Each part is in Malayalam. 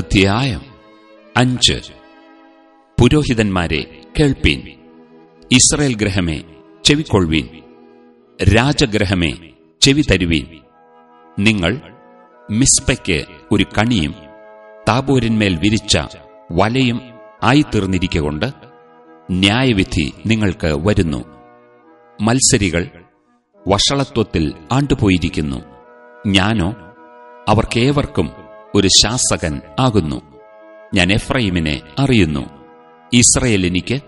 അധ്യായം അഞ്ച്. പുരോഹിതന്മാരെ കേൾപ്പീൻ. ഇസ്രയേൽ ഗ്രഹമേ ചെവിക്കൊള്ളുവീൻ. രാജഗ്രഹമേ ചെവി തരുവീൻ. നിങ്ങൾ മിസ്പയ്ക്ക് ഒരു കണിയും താബോരിന്മേൽ വിരിച്ച വലയും ആയിത്തീർന്നിരിക്കൊണ്ട് ന്യായവിധി നിങ്ങൾക്ക് വരുന്നു. മത്സരികൾ വഷളത്വത്തിൽ ആണ്ടുപോയിരിക്കുന്നു. ഞാനോ അവർക്കേവർക്കും ഒരു ശാസകൻ ആകുന്നു. ഞാൻ എഫ്രൈമിനെ അറിയുന്നു. ഇസ്രയേൽ എനിക്ക്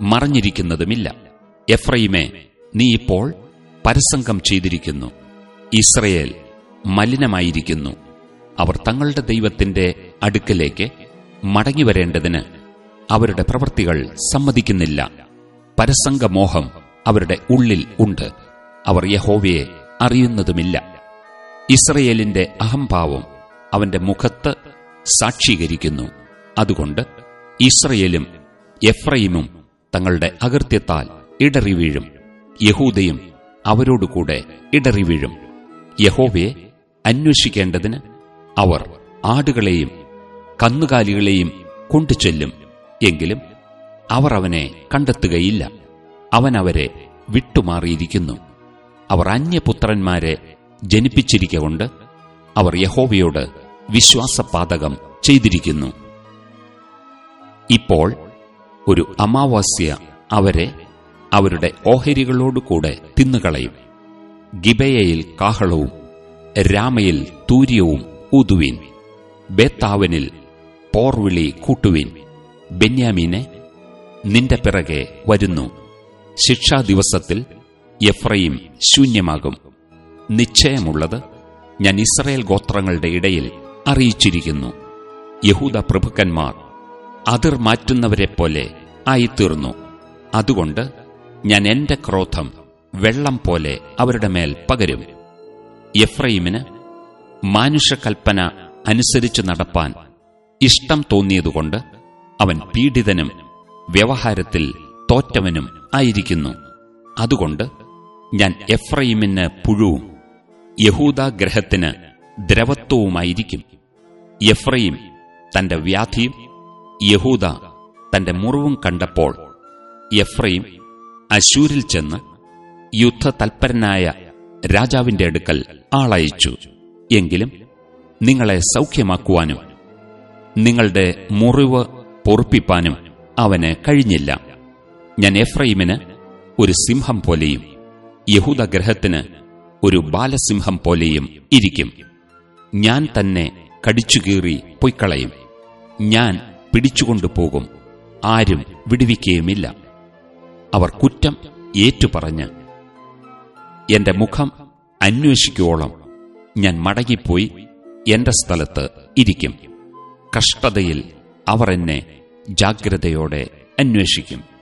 മറഞ്ഞിരിക്കുന്നതുമില്ല. എഫ്രൈമെ നീ ഇപ്പോൾ പരസംഗം ചെയ്തിരിക്കുന്നു. ഇസ്രയേൽ മലിനമായിരിക്കുന്നു. അവർ തങ്ങളുടെ ദൈവത്തിന്റെ അടുക്കലേക്ക് മടങ്ങിവരേണ്ടതിന് അവരുടെ പ്രവൃത്തികൾ സമ്മതിക്കുന്നില്ല. പരസംഗമോഹം അവരുടെ ഉള്ളിൽ ഉണ്ട്. അവർ യഹോവയെ അറിയുന്നതുമില്ല. ഇസ്രയേലിന്റെ അഹംഭാവം അവന്റെ മുഖത്ത് സാക്ഷീകരിക്കുന്നു. അതുകൊണ്ട് ഇസ്രയേലും എഫ്രൈമും തങ്ങളുടെ അകൃത്യത്താൽ ഇടറി വീഴും. യഹൂദയും അവരോടുകൂടെ ഇടറി വീഴും. യഹോവയെ അന്വേഷിക്കേണ്ടതിന് അവർ ആടുകളെയും കന്നുകാലികളെയും കൊണ്ടുചെല്ലും. എങ്കിലും അവർ അവനെ കണ്ടെത്തുകയില്ല. അവൻ അവരെ വിട്ടുമാറിയിരിക്കുന്നു. അവർ അന്യപുത്രന്മാരെ ജനിപ്പിച്ചിരിക്കൊണ്ട് അവർ യഹോവയോട് വിശ്വാസപാതകം ചെയ്തിരിക്കുന്നു. ഇപ്പോൾ ഒരു അമാവാസ്യ അവരെ അവരുടെ ഓഹരികളോടുകൂടെ തിന്നുകളയും. ഗിബയയിൽ കാഹളവും രാമയിൽ തൂര്യവും ഊതുവിൻ. ബേത്താവനിൽ പോർവിളി കൂട്ടുവിൻ. ബെന്യാമീനെ നിന്റെ പിറകെ വരുന്നു. ശിക്ഷാ ദിവസത്തിൽ എഫ്രയും ശൂന്യമാകും. നിശ്ചയമുള്ളത് ഞാൻ ഇസ്രയേൽ ഗോത്രങ്ങളുടെ ഇടയിൽ അറിയിച്ചിരിക്കുന്നു. യഹൂദ പ്രഭുക്കന്മാർ അതിർ മാറ്റുന്നവരെപ്പോലെ ആയിത്തീർന്നു. അതുകൊണ്ട് ഞാൻ എന്റെ ക്രോധം വെള്ളം പോലെ അവരുടെ മേൽ പകരും. എഫ്രൈമിന് മാനുഷകൽപ്പന അനുസരിച്ച് നടപ്പാൻ ഇഷ്ടം തോന്നിയതുകൊണ്ട് അവൻ പീഡിതനും വ്യവഹാരത്തിൽ തോറ്റവനും ആയിരിക്കുന്നു. അതുകൊണ്ട് ഞാൻ എഫ്രൈമിന് പുഴുവും യഹൂദാഗ്രഹത്തിന് ദ്രവത്വവുമായിരിക്കും. എഫ്രൈം തന്റെ വ്യാധിയും യഹൂദ തന്റെ മുറിവും കണ്ടപ്പോൾ എഫ്രൈം അശൂരിൽ ചെന്ന് യുദ്ധതൽപരനായ രാജാവിന്റെ അടുക്കൽ ആളയച്ചു. എങ്കിലും നിങ്ങളെ സൗഖ്യമാക്കുവാനും നിങ്ങളുടെ മുറിവ് പൊറുപ്പിപ്പാനും അവന് കഴിഞ്ഞില്ല. ഞാൻ എഫ്രൈമിന് ഒരു സിംഹം പോലെയും യഹൂദഗ്രഹത്തിന് ഒരു ബാലസിംഹം പോലെയും ഇരിക്കും. ഞാൻ തന്നെ കടിച്ചുകീറി പൊയ്ക്കളയും ഞാൻ പിടിച്ചുകൊണ്ടുപോകും. ആരും വിടുവിക്കുകയുമില്ല അവർ കുറ്റം ഏറ്റുപറഞ്ഞ് എന്റെ മുഖം അന്വേഷിക്കുവോളം ഞാൻ മടങ്ങിപ്പോയി എന്റെ സ്ഥലത്ത് ഇരിക്കും. കഷ്ടതയിൽ അവർ എന്നെ ജാഗ്രതയോടെ അന്വേഷിക്കും.